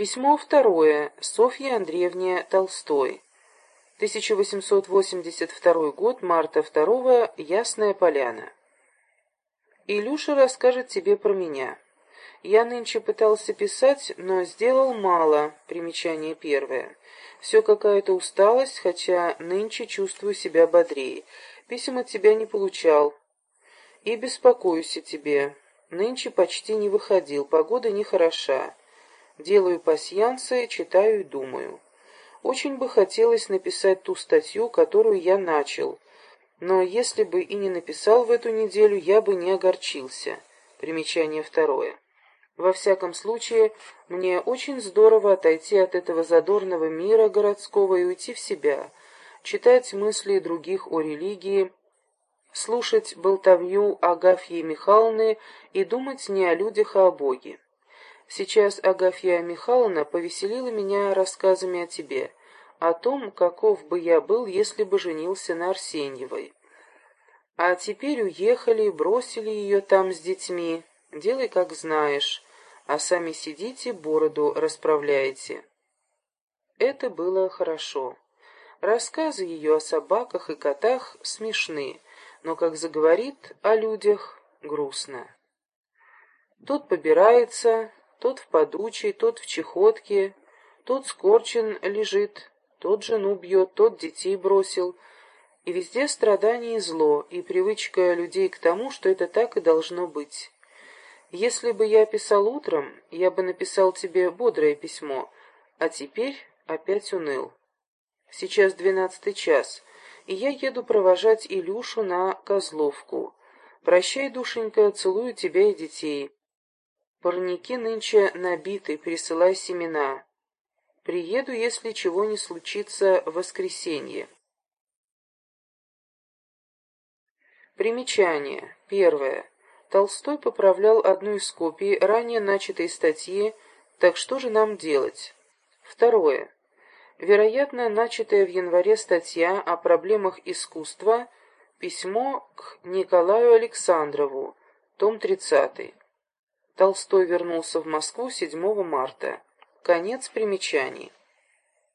Письмо второе. Софье Андреевне Толстой. 1882 год, марта 2 Ясная Поляна. Илюша расскажет тебе про меня. Я нынче пытался писать, но сделал мало. Примечание первое. Все какая-то усталость, хотя нынче чувствую себя бодрее. Писем от тебя не получал. И беспокоюсь о тебе. Нынче почти не выходил, погода нехороша. Делаю пасьянсы, читаю и думаю. Очень бы хотелось написать ту статью, которую я начал. Но если бы и не написал в эту неделю, я бы не огорчился. Примечание второе. Во всяком случае, мне очень здорово отойти от этого задорного мира городского и уйти в себя, читать мысли других о религии, слушать болтовню Агафьи Михайловны и думать не о людях, а о Боге. Сейчас Агафья Михайловна повеселила меня рассказами о тебе, о том, каков бы я был, если бы женился на Арсеньевой. А теперь уехали, бросили ее там с детьми. Делай, как знаешь, а сами сидите, бороду расправляете. Это было хорошо. Рассказы ее о собаках и котах смешны, но, как заговорит о людях, грустно. Тот побирается, тот в подучей, тот в чехотке, тот скорчен лежит, тот жену бьет, тот детей бросил. И везде страдание и зло, и привычка людей к тому, что это так и должно быть. Если бы я писал утром, я бы написал тебе бодрое письмо, а теперь опять уныл. Сейчас двенадцатый час, и я еду провожать Илюшу на Козловку. Прощай, душенька, целую тебя и детей. Парники нынче набиты, присылай семена. Приеду, если чего не случится в воскресенье. Примечание. Первое. Толстой поправлял одну из копий ранее начатой статьи «Так что же нам делать?». Второе. Вероятно, начатая в январе статья о проблемах искусства «Письмо к Николаю Александрову», том 30. Толстой вернулся в Москву 7 марта. Конец примечаний.